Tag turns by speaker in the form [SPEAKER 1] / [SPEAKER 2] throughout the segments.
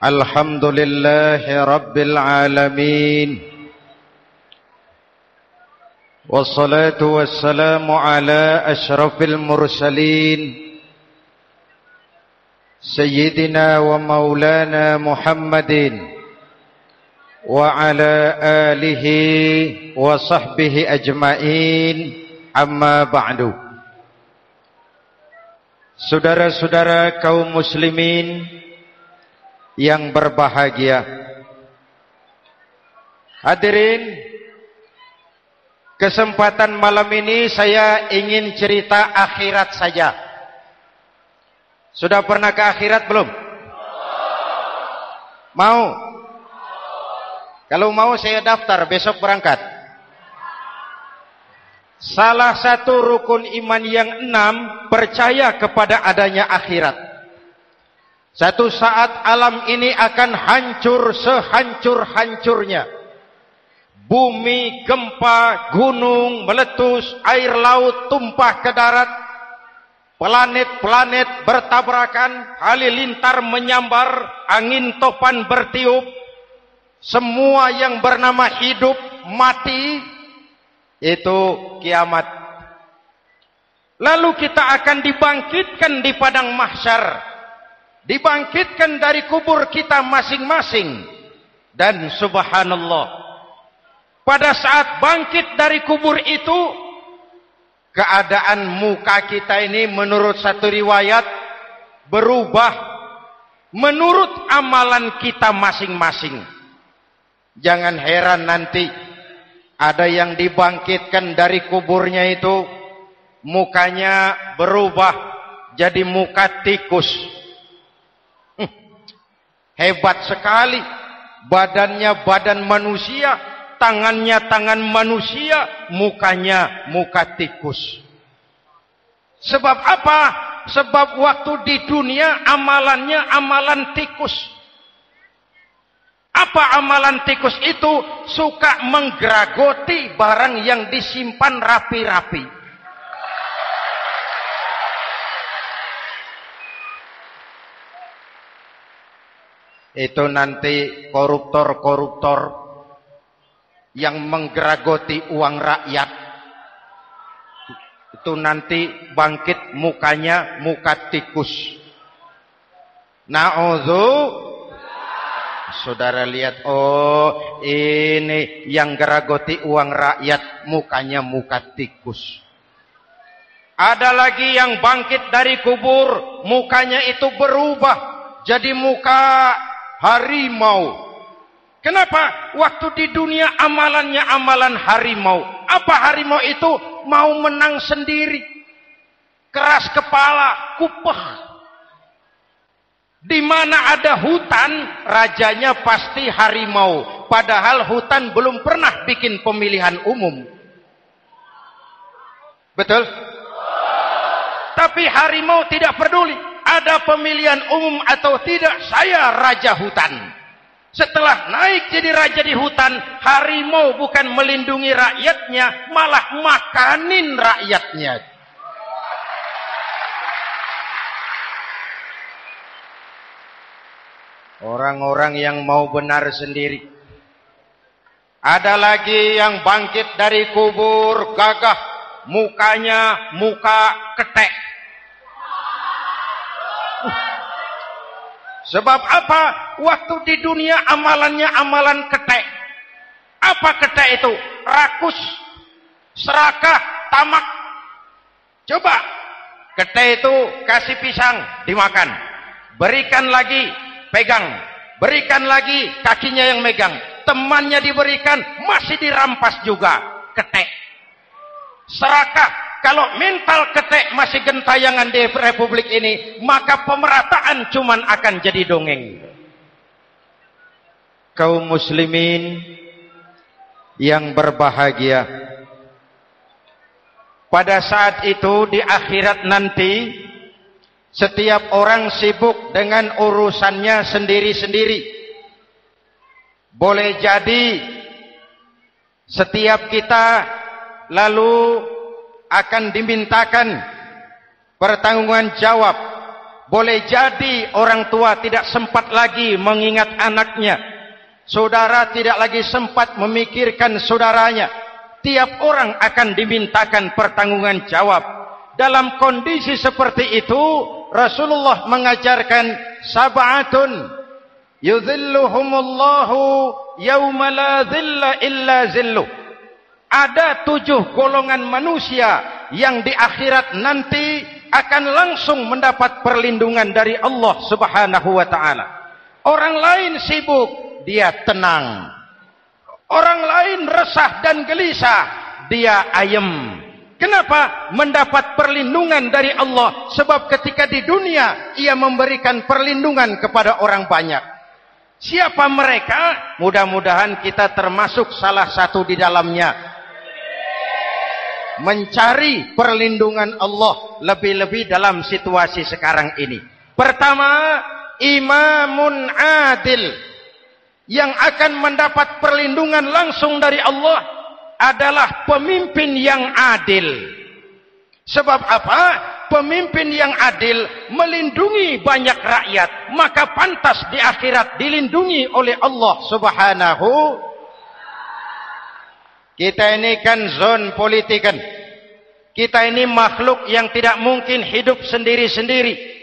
[SPEAKER 1] الحمد لله رب العالمين والصلاة والسلام على أشرف المرسلين سيدنا ومولانا محمد وعلى آله وصحبه أجمعين. أما بعد Saudara-saudara kaum muslimin yang berbahagia Hadirin Kesempatan malam ini saya ingin cerita akhirat saja Sudah pernah ke akhirat belum? Mau? Kalau mau saya daftar besok berangkat. Salah satu rukun iman yang enam percaya kepada adanya akhirat. Satu saat alam ini akan hancur sehancur-hancurnya. Bumi, gempa, gunung, meletus, air laut tumpah ke darat. Planet-planet bertabrakan, halilintar menyambar, angin topan bertiup, semua yang bernama hidup, mati, itu kiamat. Lalu kita akan dibangkitkan di padang mahsyar. Dibangkitkan dari kubur kita masing-masing. Dan subhanallah. Pada saat bangkit dari kubur itu, keadaan muka kita ini menurut satu riwayat berubah menurut amalan kita masing-masing. Jangan heran nanti ada yang dibangkitkan dari kuburnya itu mukanya berubah jadi muka tikus. Hebat sekali. Badannya badan manusia, tangannya tangan manusia, mukanya muka tikus. Sebab apa? Sebab waktu di dunia amalannya amalan tikus. Apa amalan tikus itu? Suka menggeragoti barang yang disimpan rapi-rapi. Itu nanti koruptor-koruptor yang menggeragoti uang rakyat. Itu nanti bangkit mukanya muka tikus. Na'udzu Saudara lihat, oh ini yang geragoti uang rakyat, mukanya muka tikus. Ada lagi yang bangkit dari kubur, mukanya itu berubah jadi muka harimau. Kenapa? Waktu di dunia amalannya amalan harimau. Apa harimau itu? Mau menang sendiri. Keras kepala, kupah di mana ada hutan, rajanya pasti harimau. Padahal hutan belum pernah bikin pemilihan umum. Betul? Tapi harimau tidak peduli. Ada pemilihan umum atau tidak, saya raja hutan. Setelah naik jadi raja di hutan, harimau bukan melindungi rakyatnya, malah makanin rakyatnya. Orang-orang yang mau benar sendiri. Ada lagi yang bangkit dari kubur gagah. Mukanya muka ketek. Sebab apa? Waktu di dunia amalannya amalan ketek. Apa ketek itu? Rakus, serakah, tamak. Coba. Ketek itu kasih pisang, dimakan. Berikan lagi pegang. Berikan lagi kakinya yang megang. Temannya diberikan, masih dirampas juga. Ketek. Serakah. Kalau mental ketek masih gentayangan di republik ini, maka pemerataan cuman akan jadi dongeng. kaum muslimin yang berbahagia. Pada saat itu di akhirat nanti setiap orang sibuk dengan urusannya sendiri-sendiri. Boleh jadi setiap kita lalu akan dimintakan pertanggungan jawab. Boleh jadi orang tua tidak sempat lagi mengingat anaknya. Saudara tidak lagi sempat memikirkan saudaranya. Tiap orang akan dimintakan pertanggungan jawab. Dalam kondisi seperti itu, Rasulullah mengajarkan sab'atun yudhilluhumullahu yawma la dhilla illa zilluh. Ada tujuh golongan manusia yang di akhirat nanti akan langsung mendapat perlindungan dari Allah Subhanahu wa taala. Orang lain sibuk, dia tenang. Orang lain resah dan gelisah, dia ayem. Kenapa? Mendapat perlindungan dari Allah. Sebab ketika di dunia, ia memberikan perlindungan kepada orang banyak. Siapa mereka? Mudah-mudahan kita termasuk salah satu di dalamnya mencari perlindungan Allah lebih-lebih dalam situasi sekarang ini. Pertama, imamun adil yang akan mendapat perlindungan langsung dari Allah adalah pemimpin yang adil. Sebab apa? Pemimpin yang adil melindungi banyak rakyat, maka pantas di akhirat dilindungi oleh Allah Subhanahu kita ini kan zon politikan. Kita ini makhluk yang tidak mungkin hidup sendiri-sendiri.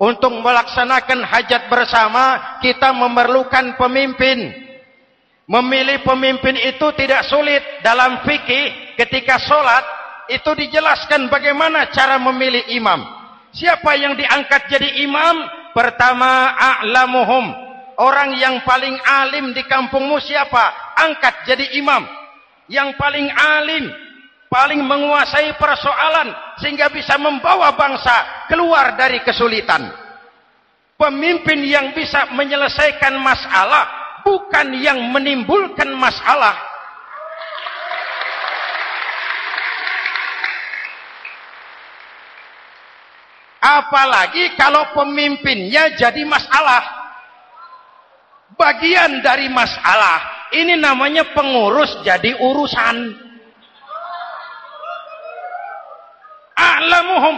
[SPEAKER 1] Untuk melaksanakan hajat bersama, kita memerlukan pemimpin. Memilih pemimpin itu tidak sulit. Dalam fikih, ketika sholat, itu dijelaskan bagaimana cara memilih imam. Siapa yang diangkat jadi imam? Pertama, a'lamuhum. Orang yang paling alim di kampungmu siapa? Angkat jadi imam yang paling alim, paling menguasai persoalan sehingga bisa membawa bangsa keluar dari kesulitan. Pemimpin yang bisa menyelesaikan masalah bukan yang menimbulkan masalah. Apalagi kalau pemimpinnya jadi masalah. Bagian dari masalah ini namanya pengurus jadi urusan. A'lamuhum.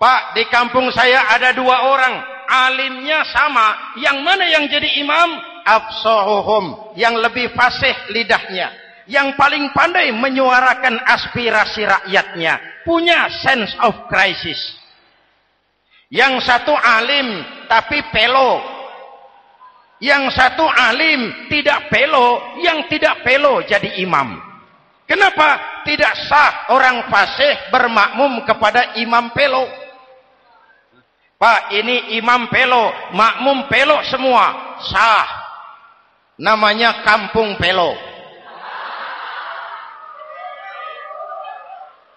[SPEAKER 1] Pak, di kampung saya ada dua orang. Alimnya sama. Yang mana yang jadi imam? Absohuhum. Yang lebih fasih lidahnya. Yang paling pandai menyuarakan aspirasi rakyatnya. Punya sense of crisis. Yang satu alim tapi pelo yang satu alim tidak pelo, yang tidak pelo jadi imam. Kenapa tidak sah orang fasih bermakmum kepada imam pelo? Pak, ini imam pelo, makmum pelo semua, sah. Namanya kampung pelo.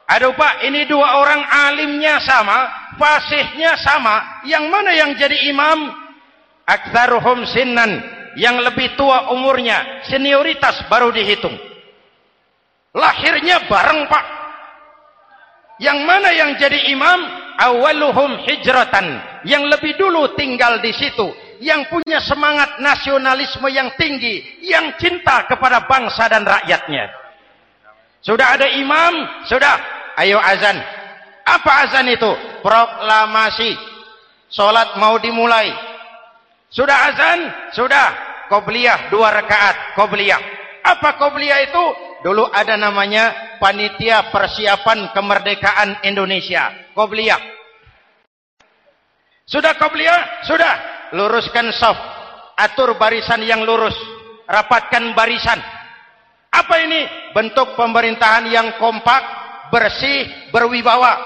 [SPEAKER 1] Aduh Pak, ini dua orang alimnya sama, fasihnya sama, yang mana yang jadi imam? Aktsaruhum sinnan. Yang lebih tua umurnya senioritas baru dihitung. Lahirnya bareng pak. Yang mana yang jadi imam? Awaluhum hijratan. Yang lebih dulu tinggal di situ. Yang punya semangat nasionalisme yang tinggi yang cinta kepada bangsa dan rakyatnya. Sudah ada imam? Sudah. Ayo azan. Apa azan itu? Proklamasi. Solat mau dimulai sudah azan? Sudah. Qobliyah dua rakaat. Qobliyah. Apa Qobliyah itu? Dulu ada namanya Panitia Persiapan Kemerdekaan Indonesia. Qobliyah. Sudah Qobliyah? Sudah. Luruskan saf. Atur barisan yang lurus. Rapatkan barisan. Apa ini? Bentuk pemerintahan yang kompak, bersih, berwibawa.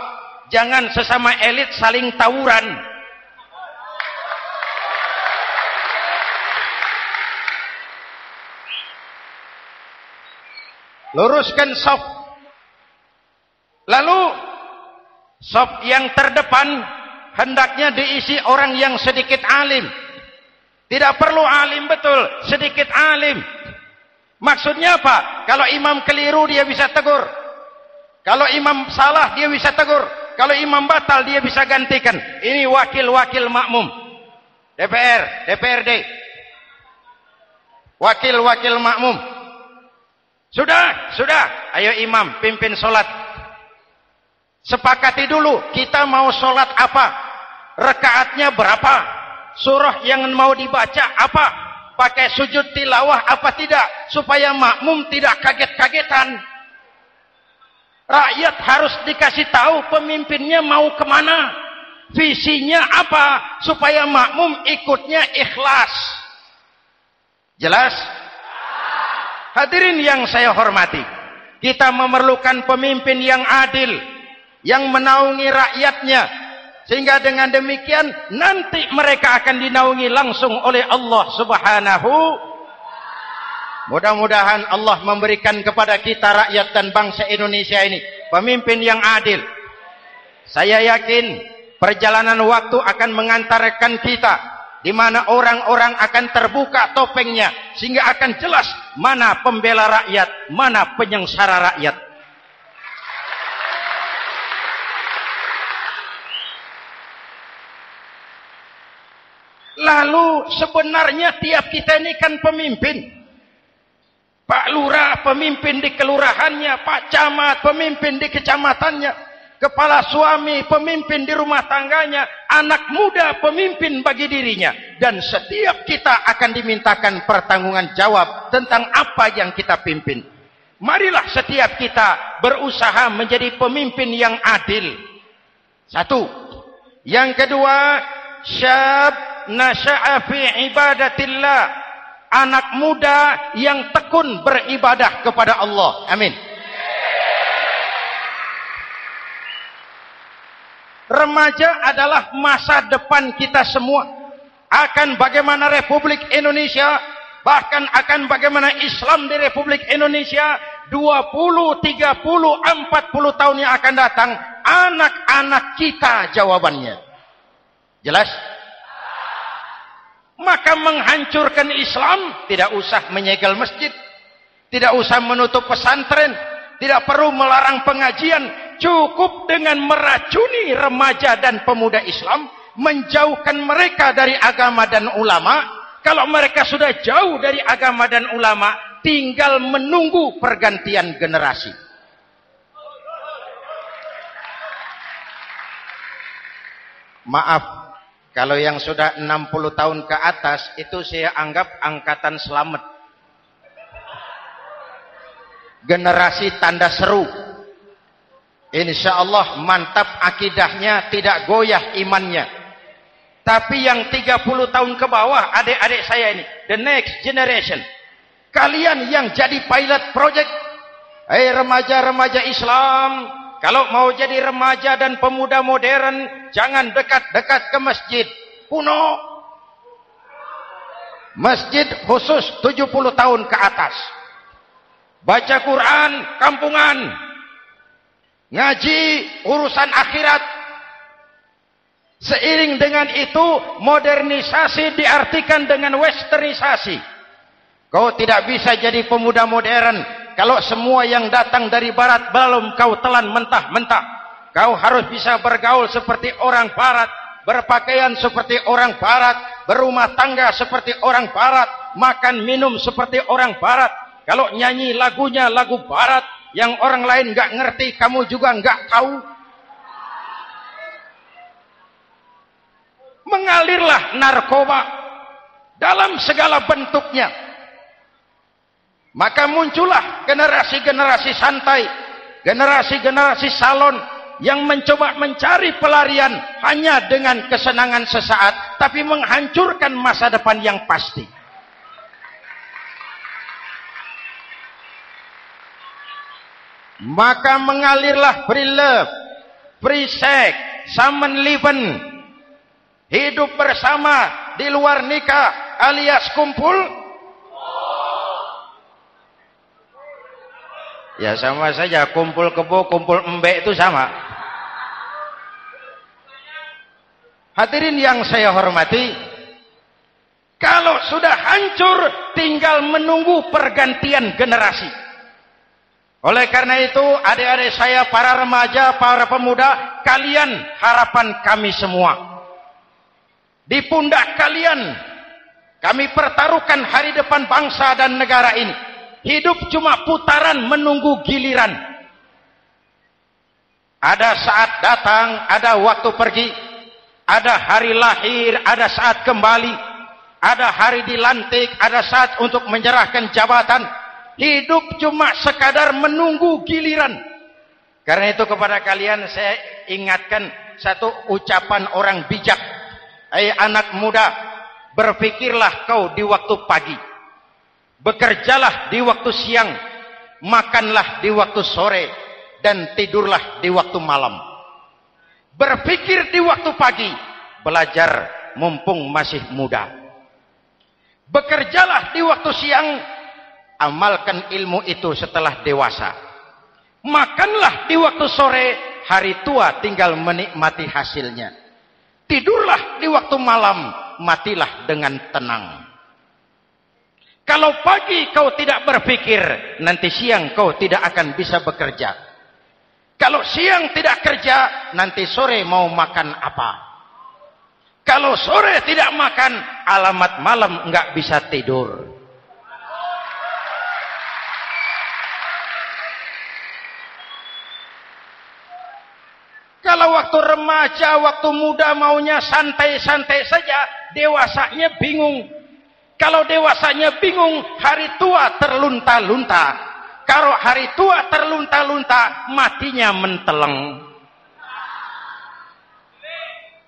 [SPEAKER 1] Jangan sesama elit saling tawuran luruskan sop lalu sop yang terdepan hendaknya diisi orang yang sedikit alim Tidak perlu alim betul, sedikit alim. Maksudnya apa? Kalau imam keliru dia bisa tegur. Kalau imam salah dia bisa tegur. Kalau imam batal dia bisa gantikan. Ini wakil-wakil makmum. DPR, DPRD. Wakil-wakil makmum. Sudah, sudah. Ayo imam, pimpin solat. Sepakati dulu, kita mau solat apa? Rekaatnya berapa? Surah yang mau dibaca apa? Pakai sujud tilawah apa tidak? Supaya makmum tidak kaget-kagetan. Rakyat harus dikasih tahu pemimpinnya mau ke mana. Visinya apa? Supaya makmum ikutnya ikhlas. Jelas? Hadirin yang saya hormati. Kita memerlukan pemimpin yang adil. Yang menaungi rakyatnya. Sehingga dengan demikian nanti mereka akan dinaungi langsung oleh Allah subhanahu Mudah-mudahan Allah memberikan kepada kita rakyat dan bangsa Indonesia ini pemimpin yang adil. Saya yakin perjalanan waktu akan mengantarkan kita di mana orang-orang akan terbuka topengnya sehingga akan jelas mana pembela rakyat, mana penyengsara rakyat. Lalu sebenarnya tiap kita ini kan pemimpin. Pak Lurah pemimpin di kelurahannya, Pak Camat pemimpin di kecamatannya, kepala suami pemimpin di rumah tangganya, anak muda pemimpin bagi dirinya. Dan setiap kita akan dimintakan pertanggungan jawab tentang apa yang kita pimpin. Marilah setiap kita berusaha menjadi pemimpin yang adil. Satu. Yang kedua, syab nasya'a fi ibadatillah anak muda yang tekun beribadah kepada Allah. Amin. Remaja adalah masa depan kita semua. Akan bagaimana Republik Indonesia, bahkan akan bagaimana Islam di Republik Indonesia 20, 30, 40 tahun yang akan datang, anak-anak kita jawabannya. Jelas? Maka menghancurkan Islam tidak usah menyegel masjid, tidak usah menutup pesantren, tidak perlu melarang pengajian, cukup dengan meracuni remaja dan pemuda Islam, menjauhkan mereka dari agama dan ulama. Kalau mereka sudah jauh dari agama dan ulama, tinggal menunggu pergantian generasi. Maaf, kalau yang sudah 60 tahun ke atas itu saya anggap angkatan selamat. Generasi tanda seru. Insya Allah mantap akidahnya, tidak goyah imannya. Tapi yang 30 tahun ke bawah, adik-adik saya ini, the next generation. Kalian yang jadi pilot project, hei remaja-remaja Islam, kalau mau jadi remaja dan pemuda modern, jangan dekat-dekat ke masjid. Kuno. Masjid khusus 70 tahun ke atas. Baca Quran kampungan. Ngaji urusan akhirat. Seiring dengan itu, modernisasi diartikan dengan westernisasi. Kau tidak bisa jadi pemuda modern kalau semua yang datang dari barat belum kau telan mentah-mentah. Kau harus bisa bergaul seperti orang barat, berpakaian seperti orang barat, berumah tangga seperti orang barat, makan minum seperti orang barat. Kalau nyanyi lagunya lagu barat yang orang lain nggak ngerti, kamu juga nggak tahu. Mengalirlah narkoba dalam segala bentuknya maka muncullah generasi-generasi santai, generasi-generasi salon yang mencoba mencari pelarian hanya dengan kesenangan sesaat, tapi menghancurkan masa depan yang pasti. Maka mengalirlah free love, free sex, samen liven, hidup bersama di luar nikah alias kumpul Ya sama saja kumpul kebo, kumpul embek itu sama. Hadirin yang saya hormati, Kalau sudah hancur, tinggal menunggu pergantian generasi. Oleh karena itu, adik-adik saya, para remaja, para pemuda, kalian harapan kami semua. Di pundak kalian, kami pertaruhkan hari depan bangsa dan negara ini. Hidup cuma putaran menunggu giliran. Ada saat datang, ada waktu pergi. Ada hari lahir, ada saat kembali ada hari dilantik, ada saat untuk menyerahkan jabatan. Hidup cuma sekadar menunggu giliran. Karena itu kepada kalian saya ingatkan satu ucapan orang bijak. Hai anak muda, berfikirlah kau di waktu pagi. Bekerjalah di waktu siang, makanlah di waktu sore dan tidurlah di waktu malam. Berfikir di waktu pagi, belajar mumpung masih muda. Bekerjalah di waktu siang, amalkan ilmu itu setelah dewasa. Makanlah di waktu sore, hari tua tinggal menikmati hasilnya. Tidurlah di waktu malam, matilah dengan tenang. Kalau pagi kau tidak berpikir, nanti siang kau tidak akan bisa bekerja. Kalau siang tidak kerja, nanti sore mau makan apa? Kalau sore tidak makan, alamat malam enggak bisa tidur. Kalau waktu remaja, waktu muda maunya santai-santai saja, dewasanya bingung. Kalau dewasanya bingung, hari tua terlunta-lunta. Kalau hari tua terlunta-lunta, matinya menteleng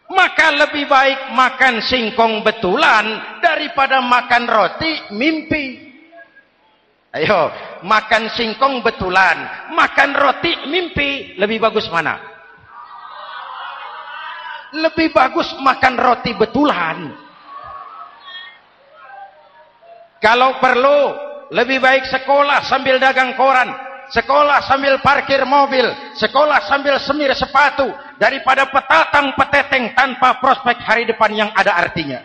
[SPEAKER 1] maka lebih baik makan singkong betulan daripada makan roti mimpi. Ayo, makan singkong betulan, makan roti mimpi, lebih bagus mana? Lebih bagus makan roti betulan. Kalau perlu, lebih baik sekolah sambil dagang koran, sekolah sambil parkir mobil, sekolah sambil semir sepatu, daripada petatang peteteng tanpa prospek hari depan yang ada artinya.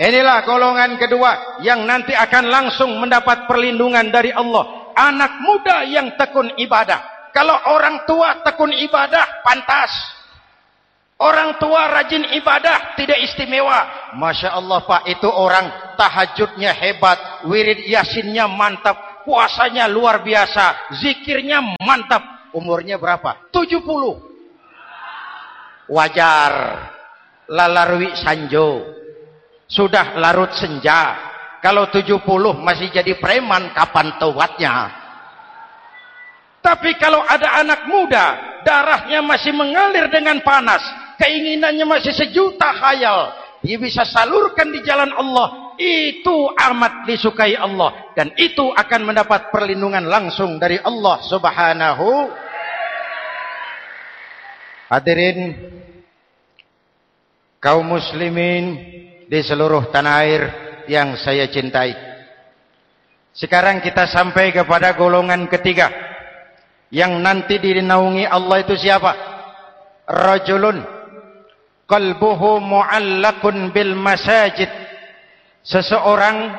[SPEAKER 1] Inilah golongan kedua yang nanti akan langsung mendapat perlindungan dari Allah. Anak muda yang tekun ibadah. Kalau orang tua tekun ibadah, pantas. Orang tua rajin ibadah tidak istimewa. Masya Allah Pak itu orang tahajudnya hebat. Wirid yasinnya mantap. Puasanya luar biasa. Zikirnya mantap. Umurnya berapa? 70. Wajar. Lalarwi sanjo. Sudah larut senja. Kalau 70 masih jadi preman kapan tawatnya? Tapi kalau ada anak muda, darahnya masih mengalir dengan panas, keinginannya masih sejuta khayal dia bisa salurkan di jalan Allah itu amat disukai Allah dan itu akan mendapat perlindungan langsung dari Allah subhanahu hadirin kaum muslimin di seluruh tanah air yang saya cintai. Sekarang kita sampai kepada golongan ketiga. Yang nanti dinaungi Allah itu siapa? Rajulun. Qalbuhu mu'allakun bil masajid. Seseorang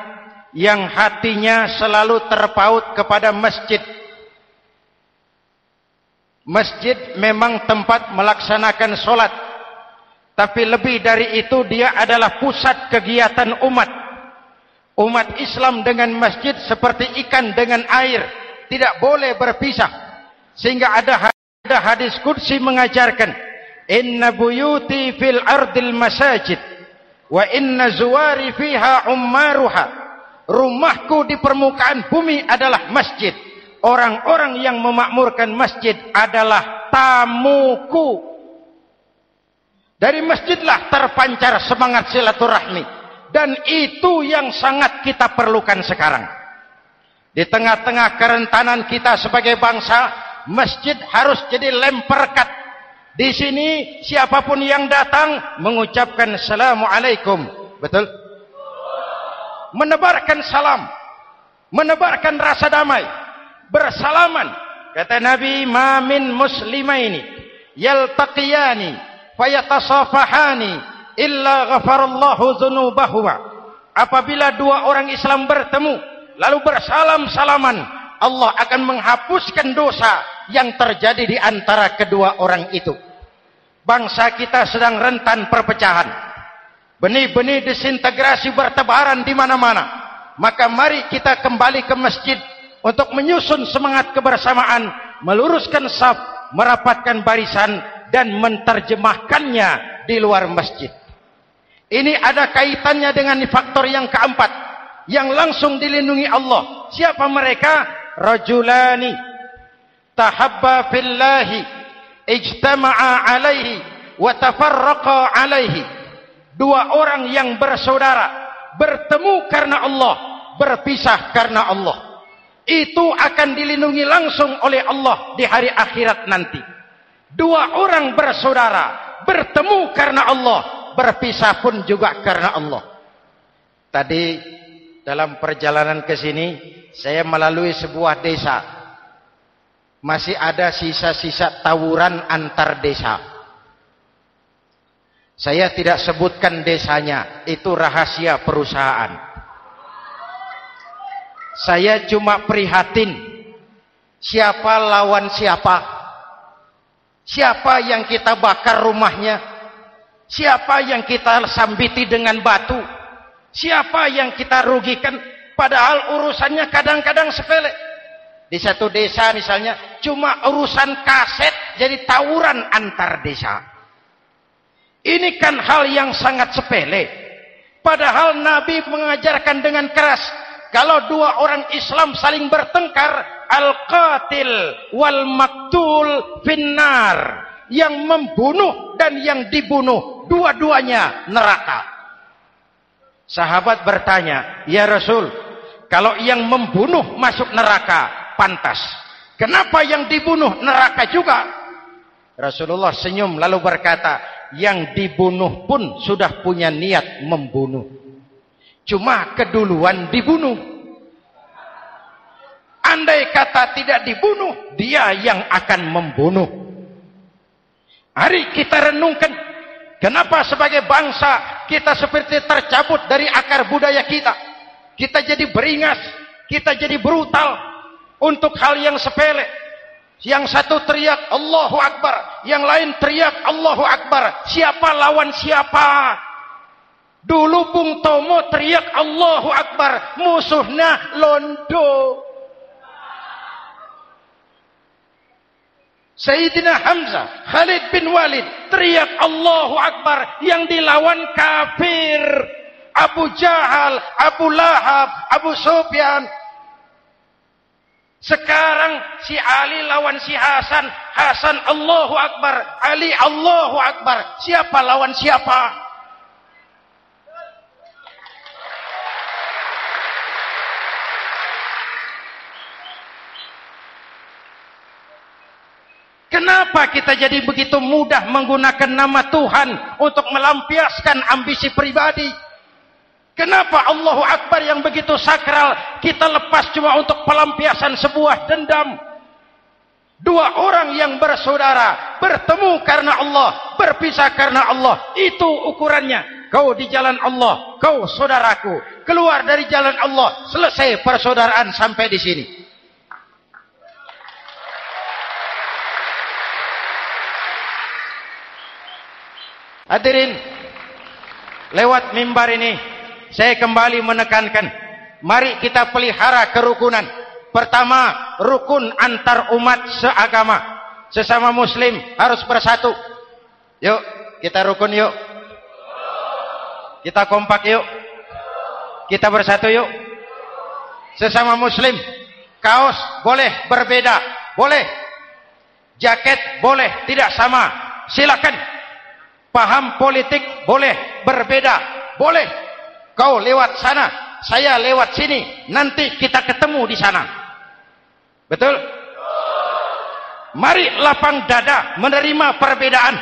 [SPEAKER 1] yang hatinya selalu terpaut kepada masjid. Masjid memang tempat melaksanakan solat tapi lebih dari itu dia adalah pusat kegiatan umat. Umat Islam dengan masjid seperti ikan dengan air tidak boleh berpisah. Sehingga ada hadis kursi mengajarkan inna buyuti fil ardil masajid wa inna zuwari fiha ummaruha. Rumahku di permukaan bumi adalah masjid. Orang-orang yang memakmurkan masjid adalah tamuku dari masjidlah terpancar semangat silaturahmi dan itu yang sangat kita perlukan sekarang di tengah-tengah kerentanan kita sebagai bangsa masjid harus jadi lem perekat di sini siapapun yang datang mengucapkan assalamualaikum. Betul? Menebarkan salam. Menebarkan rasa damai. Bersalaman. Kata Nabi, "Ma min muslimaini yaltaqiyani fayatasafahani illa ghafarallahu dzunubahuma." Apabila dua orang Islam bertemu lalu bersalam-salaman, Allah akan menghapuskan dosa yang terjadi di antara kedua orang itu. Bangsa kita sedang rentan perpecahan. Benih-benih disintegrasi bertebaran di mana-mana. Maka mari kita kembali ke masjid untuk menyusun semangat kebersamaan, meluruskan saf, merapatkan barisan dan menterjemahkannya di luar masjid. Ini ada kaitannya dengan faktor yang keempat yang langsung dilindungi Allah. Siapa mereka? Rajulani tahabba fillahi ijtama'a alaihi wa tafarraqa alaihi. Dua orang yang bersaudara bertemu karena Allah, berpisah karena Allah. Itu akan dilindungi langsung oleh Allah di hari akhirat nanti. Dua orang bersaudara bertemu karena Allah, berpisah pun juga karena Allah. Tadi dalam perjalanan ke sini saya melalui sebuah desa. Masih ada sisa-sisa tawuran antar desa. Saya tidak sebutkan desanya, itu rahasia perusahaan. Saya cuma prihatin siapa lawan siapa. Siapa yang kita bakar rumahnya? Siapa yang kita sambiti dengan batu? Siapa yang kita rugikan? Padahal urusannya kadang-kadang sepele. Di satu desa misalnya, cuma urusan kaset jadi tawuran antar desa. Ini kan hal yang sangat sepele. Padahal Nabi mengajarkan dengan keras, kalau dua orang Islam saling bertengkar, al-qatil wal maktul finnar. Yang membunuh dan yang dibunuh, dua-duanya neraka. Sahabat bertanya, "Ya Rasul, kalau yang membunuh masuk neraka, pantas. Kenapa yang dibunuh neraka juga?" Rasulullah senyum lalu berkata, "Yang dibunuh pun sudah punya niat membunuh. Cuma keduluan dibunuh. Andai kata tidak dibunuh, dia yang akan membunuh." Hari kita renungkan Kenapa sebagai bangsa kita seperti tercabut dari akar budaya kita? Kita jadi beringas, kita jadi brutal untuk hal yang sepele. Yang satu teriak Allahu Akbar, yang lain teriak Allahu Akbar. Siapa lawan siapa? Dulu Bung Tomo teriak Allahu Akbar, musuhnya londo. Sayyidina Hamzah, Khalid bin Walid teriak Allahu Akbar yang dilawan kafir. Abu Jahal, Abu Lahab, Abu Sufyan. Sekarang si Ali lawan si Hasan, Hasan Allahu Akbar, Ali Allahu Akbar. Siapa lawan siapa? Kenapa kita jadi begitu mudah menggunakan nama Tuhan untuk melampiaskan ambisi pribadi? Kenapa Allahu Akbar yang begitu sakral kita lepas cuma untuk pelampiasan sebuah dendam? Dua orang yang bersaudara bertemu karena Allah, berpisah karena Allah. Itu ukurannya. Kau di jalan Allah, kau saudaraku. Keluar dari jalan Allah, selesai persaudaraan sampai di sini. Hadirin, lewat mimbar ini saya kembali menekankan, mari kita pelihara kerukunan. Pertama, rukun antar umat seagama. Sesama muslim harus bersatu. Yuk, kita rukun yuk. Kita kompak yuk. Kita bersatu yuk. Sesama muslim, kaos boleh berbeda, boleh. Jaket boleh tidak sama. Silakan paham politik boleh berbeda. Boleh. Kau lewat sana saya lewat sini. Nanti kita ketemu di sana. Betul? Mari lapang dada menerima perbedaan.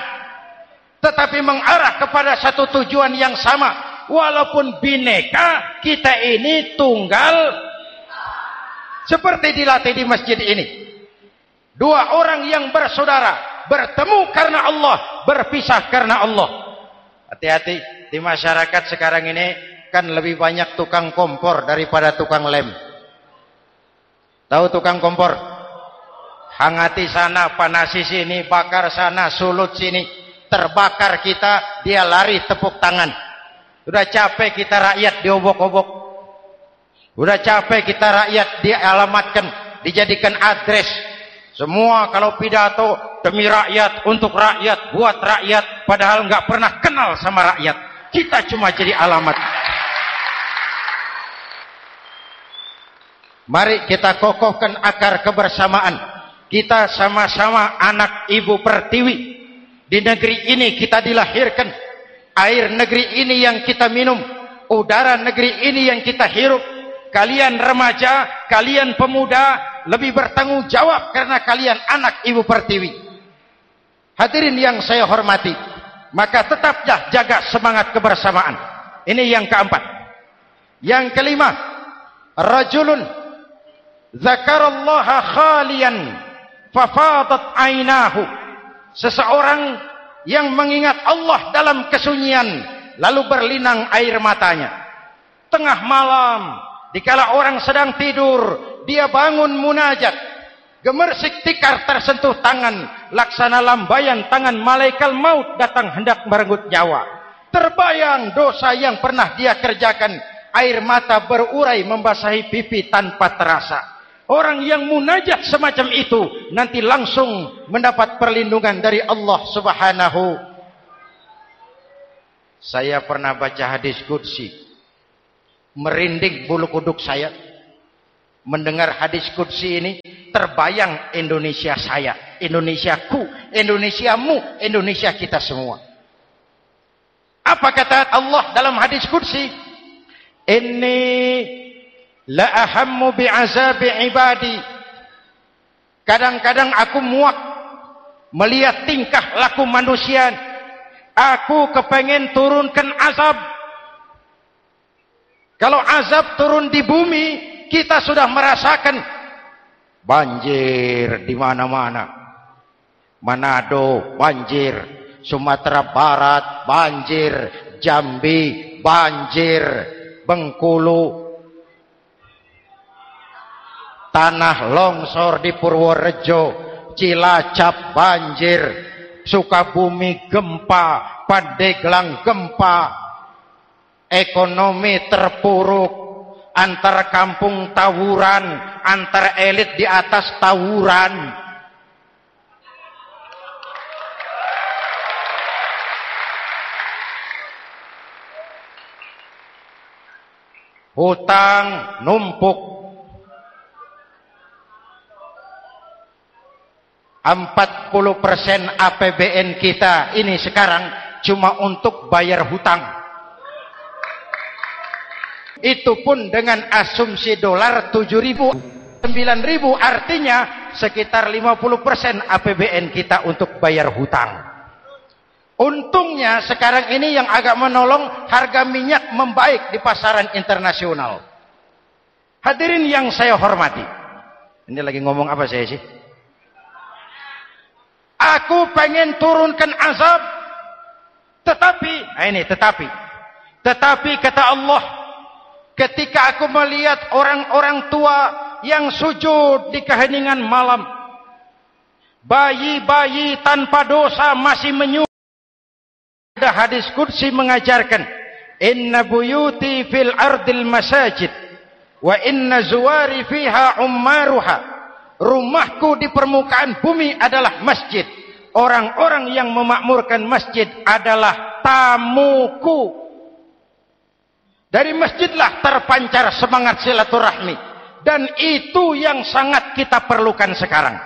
[SPEAKER 1] Tetapi mengarah kepada satu tujuan yang sama. Walaupun bineka kita ini tunggal. Seperti dilatih di masjid ini. Dua orang yang bersaudara, bertemu karena Allah, berpisah karena Allah. Hati-hati di masyarakat sekarang ini kan lebih banyak tukang kompor daripada tukang lem. Tahu tukang kompor? Hangati sana, panasi sini, bakar sana, sulut sini. Terbakar kita, dia lari tepuk tangan. Sudah capek kita rakyat diobok-obok. Sudah capek kita rakyat dialamatkan, dijadikan address semua kalau pidato demi rakyat, untuk rakyat, buat rakyat, padahal nggak pernah kenal sama rakyat. Kita cuma jadi alamat. Mari kita kokohkan akar kebersamaan. Kita sama-sama anak ibu pertiwi. Di negeri ini kita dilahirkan. Air negeri ini yang kita minum. Udara negeri ini yang kita hirup. Kalian remaja, kalian pemuda, lebih bertanggung jawab karena kalian anak ibu pertiwi. Hadirin yang saya hormati, maka tetaplah jaga semangat kebersamaan. Ini yang keempat. Yang kelima, rajulun zakarallaha khalian fafadat ainahu. Seseorang yang mengingat Allah dalam kesunyian lalu berlinang air matanya. Tengah malam, dikala orang sedang tidur, dia bangun munajat. Gemersik tikar tersentuh tangan. Laksana lambayan tangan malaikat maut datang hendak merenggut nyawa. Terbayang dosa yang pernah dia kerjakan. Air mata berurai membasahi pipi tanpa terasa. Orang yang munajat semacam itu nanti langsung mendapat perlindungan dari Allah subhanahu. Saya pernah baca hadis kudsi merinding bulu kuduk saya mendengar hadis kudsi ini terbayang Indonesia saya, Indonesiaku, Indonesiamu, Indonesia kita semua. Apa kata Allah dalam hadis kudsi? Inni la ahammu bi'azabi ibadi. Kadang-kadang aku muak melihat tingkah laku manusia. Aku kepengen turunkan azab. Kalau azab turun di bumi, kita sudah merasakan banjir di mana-mana. Manado banjir, Sumatera Barat banjir, Jambi banjir, Bengkulu. Tanah longsor di Purworejo, Cilacap banjir, Sukabumi gempa, Pandeglang gempa, ekonomi terpuruk, antar kampung tawuran, antar elit di atas tawuran. Hutang numpuk. 40% APBN kita ini sekarang cuma untuk bayar hutang itu pun dengan asumsi dolar 7.000 9.000 artinya sekitar 50% APBN kita untuk bayar hutang. Untungnya sekarang ini yang agak menolong harga minyak membaik di pasaran internasional. Hadirin yang saya hormati. Ini lagi ngomong apa saya sih? Aku pengen turunkan azab. Tetapi nah ini tetapi. Tetapi kata Allah ketika aku melihat orang-orang tua yang sujud di keheningan malam bayi-bayi tanpa dosa masih menyujud ada hadis kursi mengajarkan inna buyuti fil ardil masajid wa inna zuwari fiha ummaruha. Rumahku di permukaan bumi adalah masjid. Orang-orang yang memakmurkan masjid adalah tamuku dari masjidlah terpancar semangat silaturahmi. Dan itu yang sangat kita perlukan sekarang.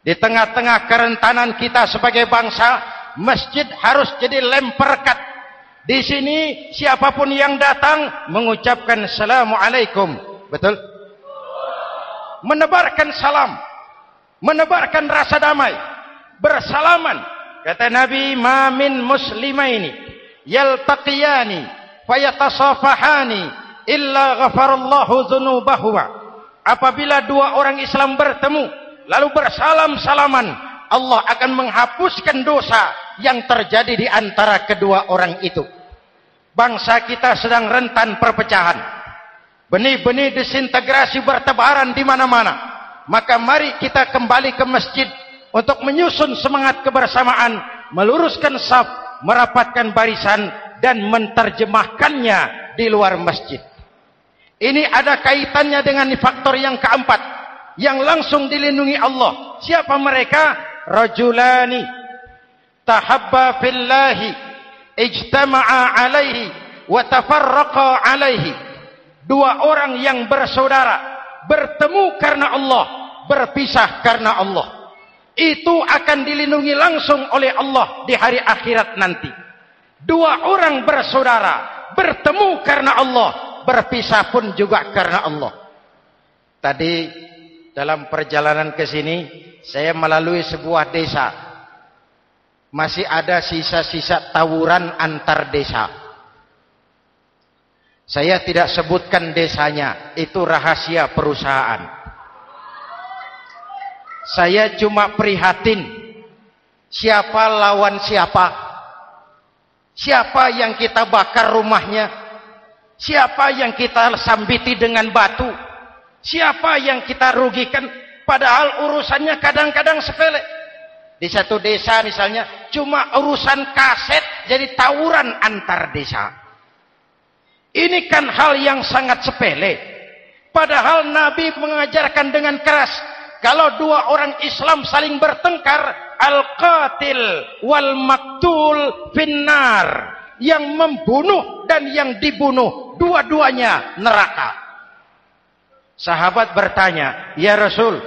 [SPEAKER 1] Di tengah-tengah kerentanan kita sebagai bangsa, masjid harus jadi lem perekat. Di sini siapapun yang datang mengucapkan Assalamualaikum. Betul? Menebarkan salam. Menebarkan rasa damai. Bersalaman. Kata Nabi, "Ma min muslimaini yaltaqiyani fayatasafahani illa ghafarallahu dzunubahuma apabila dua orang Islam bertemu lalu bersalam-salaman, Allah akan menghapuskan dosa yang terjadi di antara kedua orang itu. Bangsa kita sedang rentan perpecahan. Benih-benih disintegrasi bertebaran di mana-mana. Maka mari kita kembali ke masjid untuk menyusun semangat kebersamaan, meluruskan saf, merapatkan barisan dan menterjemahkannya di luar masjid. Ini ada kaitannya dengan faktor yang keempat yang langsung dilindungi Allah. Siapa mereka? Rajulani tahabba fillahi ijtama'a alaihi wa tafarraqa alaihi. Dua orang yang bersaudara bertemu karena Allah, berpisah karena Allah. Itu akan dilindungi langsung oleh Allah di hari akhirat nanti. Dua orang bersaudara bertemu karena Allah, berpisah pun juga karena Allah. Tadi dalam perjalanan ke sini saya melalui sebuah desa. Masih ada sisa-sisa tawuran antar desa. Saya tidak sebutkan desanya, itu rahasia perusahaan. Saya cuma prihatin siapa lawan siapa. Siapa yang kita bakar rumahnya? Siapa yang kita sambiti dengan batu? Siapa yang kita rugikan? Padahal urusannya kadang-kadang sepele. Di satu desa misalnya cuma urusan kaset jadi tawuran antar desa. Ini kan hal yang sangat sepele. Padahal Nabi mengajarkan dengan keras. Kalau dua orang Islam saling bertengkar. Al-qatil wal maktul finnar. Yang membunuh dan yang dibunuh. Dua-duanya neraka. Sahabat bertanya. Ya Rasul.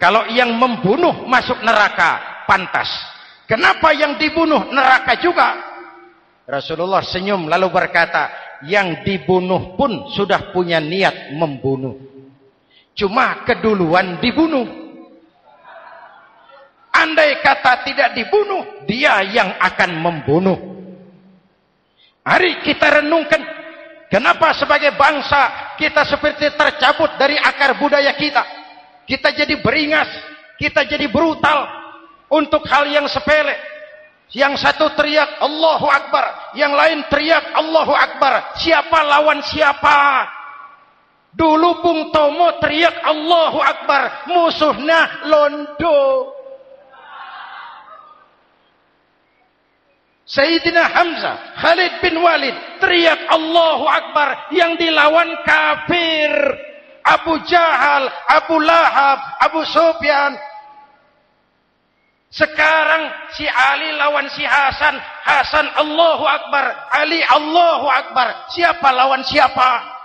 [SPEAKER 1] Kalau yang membunuh masuk neraka. Pantas. Kenapa yang dibunuh neraka juga? Rasulullah senyum lalu berkata yang dibunuh pun sudah punya niat membunuh. Cuma keduluan dibunuh. Andai kata tidak dibunuh, dia yang akan membunuh. Mari kita renungkan, kenapa sebagai bangsa kita seperti tercabut dari akar budaya kita. Kita jadi beringas, kita jadi brutal untuk hal yang sepele. Yang satu teriak Allahu Akbar, yang lain teriak Allahu Akbar. Siapa lawan siapa? Dulu Bung Tomo teriak Allahu Akbar, musuhnya londo. Sayyidina Hamzah, Khalid bin Walid teriak Allahu Akbar yang dilawan kafir. Abu Jahal, Abu Lahab, Abu Sufyan, sekarang si Ali lawan si Hasan. Hasan Allahu Akbar. Ali Allahu Akbar. Siapa lawan siapa?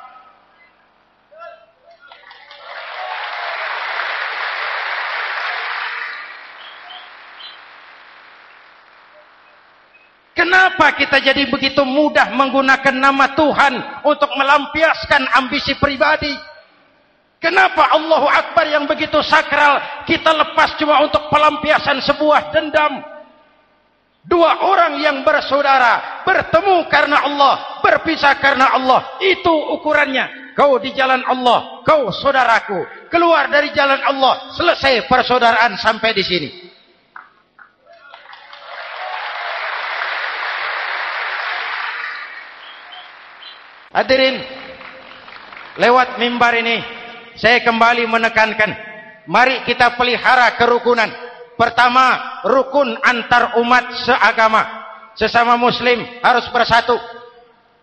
[SPEAKER 1] Kenapa kita jadi begitu mudah menggunakan nama Tuhan untuk melampiaskan ambisi pribadi? Kenapa Allahu Akbar yang begitu sakral kita lepas cuma untuk pelampiasan sebuah dendam? Dua orang yang bersaudara bertemu karena Allah, berpisah karena Allah. Itu ukurannya. Kau di jalan Allah, kau saudaraku. Keluar dari jalan Allah, selesai persaudaraan sampai di sini. Hadirin, lewat mimbar ini saya kembali menekankan mari kita pelihara kerukunan. Pertama rukun antar umat seagama. Sesama muslim harus bersatu.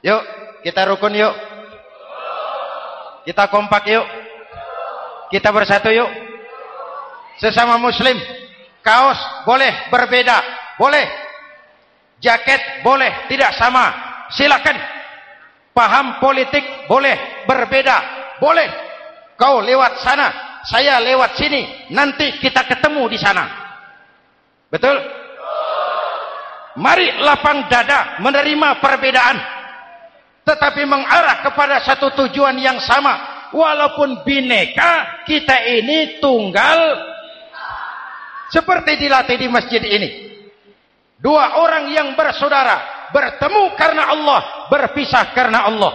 [SPEAKER 1] Yuk kita rukun yuk. Kita kompak yuk. Kita bersatu yuk. Sesama muslim kaos boleh berbeda. Boleh. Jaket boleh tidak sama. Silakan paham politik boleh berbeda boleh Kau lewat sana, saya lewat sini. Nanti kita ketemu di sana. Betul? Mari lapang dada menerima perbedaan. Tetapi mengarah kepada satu tujuan yang sama. Walaupun bineka, kita ini tunggal. Seperti dilatih di masjid ini. Dua orang yang bersaudara. Bertemu karena Allah. Berpisah karena Allah.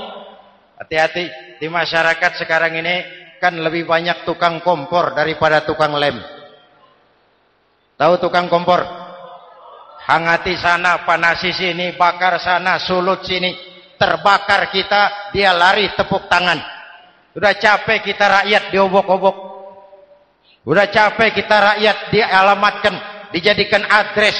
[SPEAKER 1] Hati-hati di masyarakat sekarang ini kan lebih banyak tukang kompor daripada tukang lem. Tahu tukang kompor? Hangati sana, panasi sini, bakar sana, sulut sini. Terbakar kita, dia lari tepuk tangan. Sudah capek kita rakyat diobok-obok. Sudah capek kita rakyat dialamatkan, dijadikan address.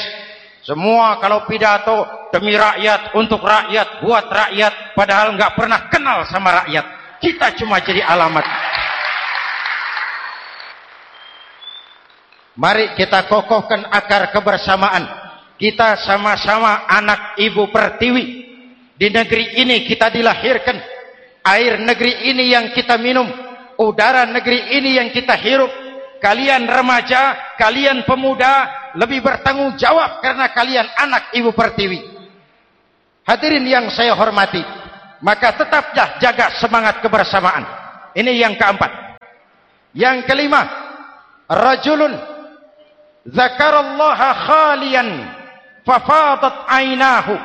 [SPEAKER 1] Semua kalau pidato demi rakyat, untuk rakyat, buat rakyat, padahal nggak pernah kenal sama rakyat. Kita cuma jadi alamat. Mari kita kokohkan akar kebersamaan. Kita sama-sama anak ibu pertiwi. Di negeri ini kita dilahirkan air negeri ini yang kita minum, udara negeri ini yang kita hirup. Kalian remaja, kalian pemuda lebih bertanggung jawab karena kalian anak Ibu Pertiwi. Hadirin yang saya hormati, maka tetaplah jaga semangat kebersamaan. Ini yang keempat. Yang kelima, rajulun zakarallaha khalian fafadat ainahu.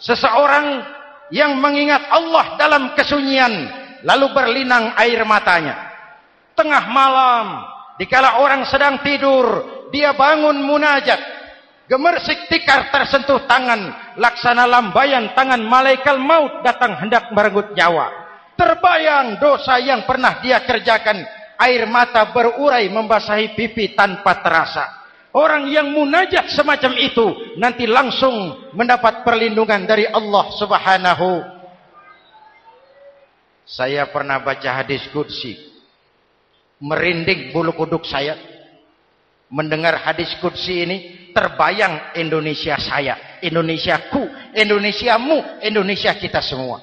[SPEAKER 1] Seseorang yang mengingat Allah dalam kesunyian lalu berlinang air matanya tengah malam dikala orang sedang tidur dia bangun munajat. Gemersik tikar tersentuh tangan. Laksana lambayan tangan malaikat maut datang hendak merenggut nyawa. Terbayang dosa yang pernah dia kerjakan. Air mata berurai membasahi pipi tanpa terasa. Orang yang munajat semacam itu nanti langsung mendapat perlindungan dari Allah Subhanahu. Saya pernah baca hadis qudsi. Merinding bulu kuduk saya mendengar hadis qudsi ini terbayang Indonesia saya, Indonesiaku, Indonesiamu, Indonesia kita semua.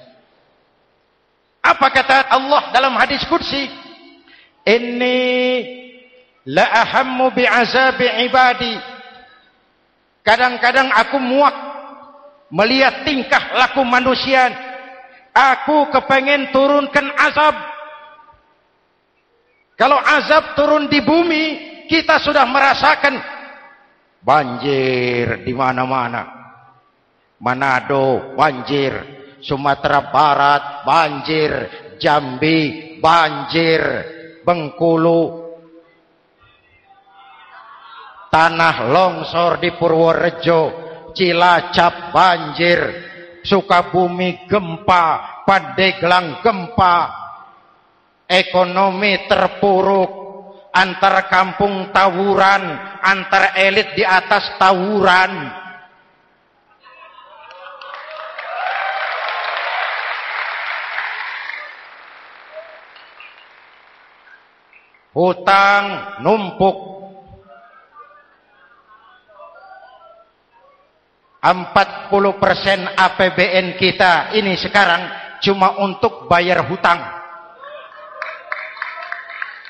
[SPEAKER 1] Apa kata Allah dalam hadis qudsi? Ini la ahammu bi'azabi ibadi kadang-kadang aku muak melihat tingkah laku manusia aku kepengen turunkan azab kalau azab turun di bumi kita sudah merasakan banjir di mana-mana. Manado banjir. Sumatera Barat banjir. Jambi banjir. Bengkulu. Tanah longsor di Purworejo, Cilacap banjir, Sukabumi gempa, Pandeglang gempa, ekonomi terpuruk, antar kampung tawuran, antar elit di atas tawuran. Hutang numpuk 40% APBN kita ini sekarang cuma untuk bayar hutang.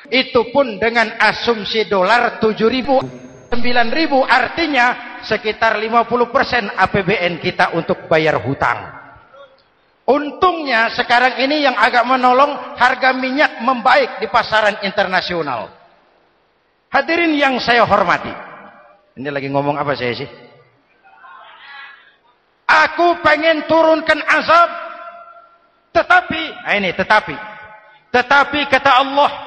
[SPEAKER 1] Itu pun dengan asumsi dolar 7.000, 9.000 artinya sekitar 50% APBN kita untuk bayar hutang. Untungnya sekarang ini yang agak menolong harga minyak membaik di pasaran internasional. Hadirin yang saya hormati. Ini lagi ngomong apa saya sih? Aku pengen turunkan azab. Tetapi, nah ini tetapi. Tetapi kata Allah,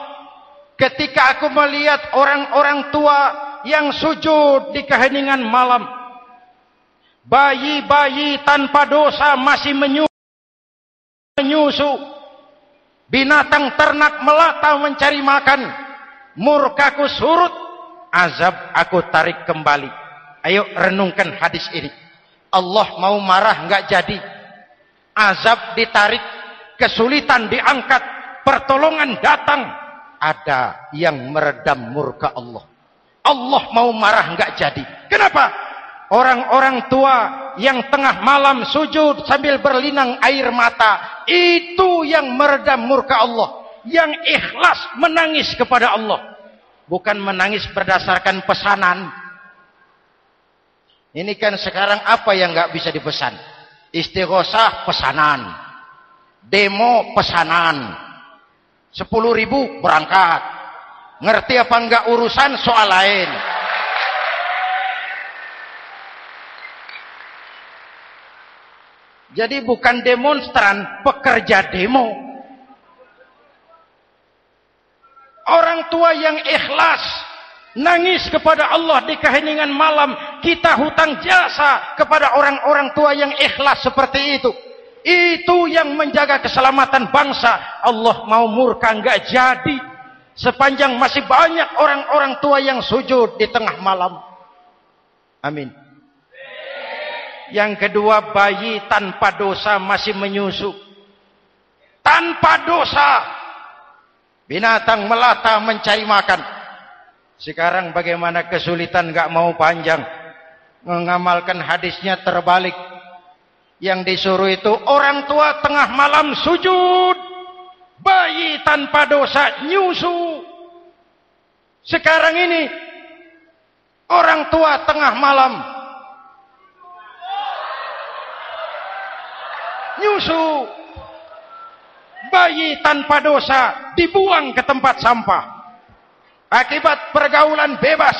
[SPEAKER 1] ketika aku melihat orang-orang tua yang sujud di keheningan malam, bayi-bayi tanpa dosa masih menyusu, binatang ternak melata mencari makan, murkaku surut, azab aku tarik kembali. Ayo renungkan hadis ini. Allah mau marah nggak jadi. Azab ditarik, kesulitan diangkat, pertolongan datang. Ada yang meredam murka Allah. Allah mau marah nggak jadi. Kenapa? Orang-orang tua yang tengah malam sujud sambil berlinang air mata. Itu yang meredam murka Allah. Yang ikhlas menangis kepada Allah. Bukan menangis berdasarkan pesanan ini kan sekarang apa yang nggak bisa dipesan? Istighosah pesanan. Demo pesanan. Sepuluh ribu berangkat. Ngerti apa enggak urusan soal lain. Jadi bukan demonstran, pekerja demo. Orang tua yang ikhlas Nangis kepada Allah di keheningan malam. Kita hutang jasa kepada orang-orang tua yang ikhlas seperti itu. Itu yang menjaga keselamatan bangsa. Allah mau murka enggak jadi. Sepanjang masih banyak orang-orang tua yang sujud di tengah malam. Amin. Yang kedua bayi tanpa dosa masih menyusu. Tanpa dosa. Binatang melata mencari makan. Sekarang bagaimana kesulitan gak mau panjang. Mengamalkan hadisnya terbalik. Yang disuruh itu orang tua tengah malam sujud. Bayi tanpa dosa nyusu. Sekarang ini orang tua tengah malam nyusu. Bayi tanpa dosa dibuang ke tempat sampah akibat pergaulan bebas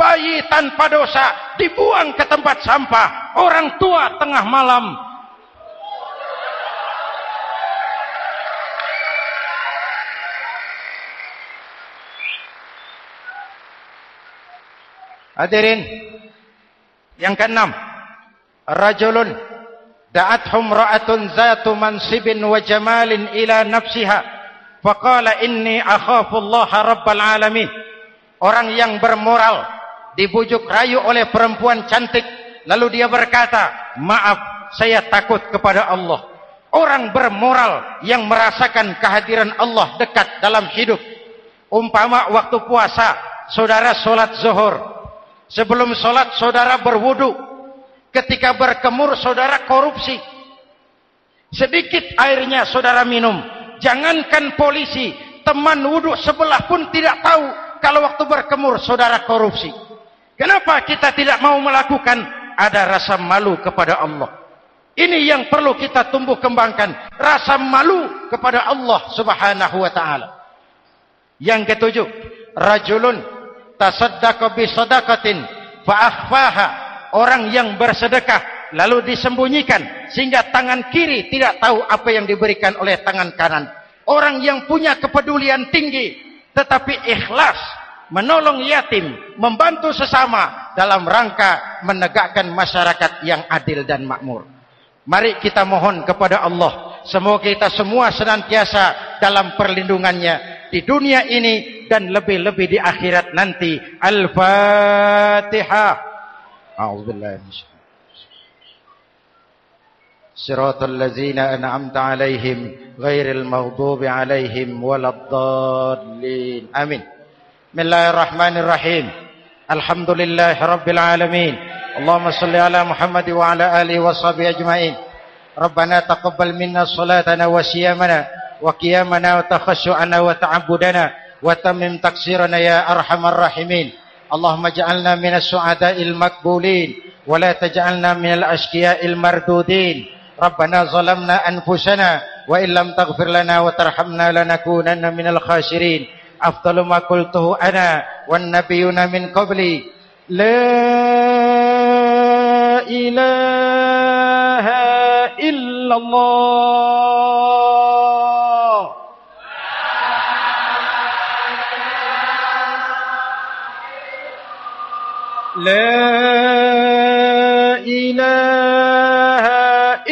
[SPEAKER 1] bayi tanpa dosa dibuang ke tempat sampah orang tua tengah malam hadirin yang keenam rajulun da'athum ra'atun zatu mansibin wa jamalin ila nafsiha Faqala inni akhafu Allah rabbal alamin. Orang yang bermoral dibujuk rayu oleh perempuan cantik lalu dia berkata, "Maaf, saya takut kepada Allah." Orang bermoral yang merasakan kehadiran Allah dekat dalam hidup. Umpama waktu puasa, saudara solat zuhur. Sebelum solat saudara berwudu. Ketika berkemur saudara korupsi. Sedikit airnya saudara minum Jangankan polisi, teman wudhu sebelah pun tidak tahu kalau waktu berkemur saudara korupsi. Kenapa kita tidak mau melakukan? Ada rasa malu kepada Allah. Ini yang perlu kita tumbuh kembangkan. Rasa malu kepada Allah subhanahu wa ta'ala. Yang ketujuh. Rajulun tasaddaqa bisadaqatin fa'akhfaha. Orang yang bersedekah lalu disembunyikan sehingga tangan kiri tidak tahu apa yang diberikan oleh tangan kanan. Orang yang punya kepedulian tinggi tetapi ikhlas menolong yatim, membantu sesama dalam rangka menegakkan masyarakat yang adil dan makmur. Mari kita mohon kepada Allah semoga kita semua senantiasa dalam perlindungannya di dunia ini dan lebih-lebih di akhirat nanti. Al-Fatihah. A'udzubillahi صراط الذين أنعمت عليهم غير المغضوب عليهم ولا الضالين آمين بسم الله الرحمن الرحيم الحمد لله رب العالمين اللهم صل على محمد وعلى آله وصحبه أجمعين ربنا تقبل منا صلاتنا وصيامنا وقيامنا وتخشعنا وتعبدنا وتمم تقصيرنا يا أرحم الراحمين اللهم اجعلنا من السعداء المقبولين ولا تجعلنا من الأشقياء المردودين ربنا ظلمنا أنفسنا وإن لم تغفر لنا وترحمنا لنكونن من الخاسرين أفضل ما قلته أنا والنبيون من قبلي. لا إله إلا الله. لا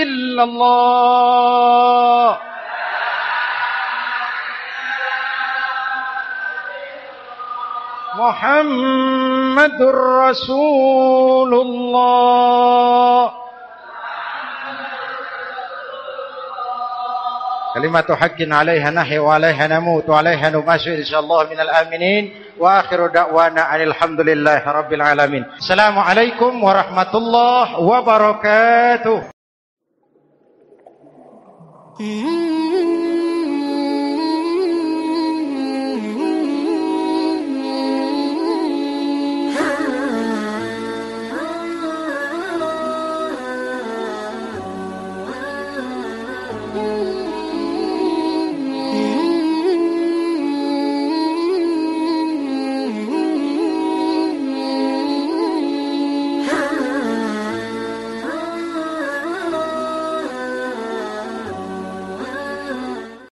[SPEAKER 1] إلا الله. محمد رسول الله. كلمة حق عليها نحي وعليها نموت وعليها نباشر إن شاء الله من الآمنين. وآخر دعوانا أن الحمد لله رب العالمين. السلام عليكم ورحمة الله وبركاته.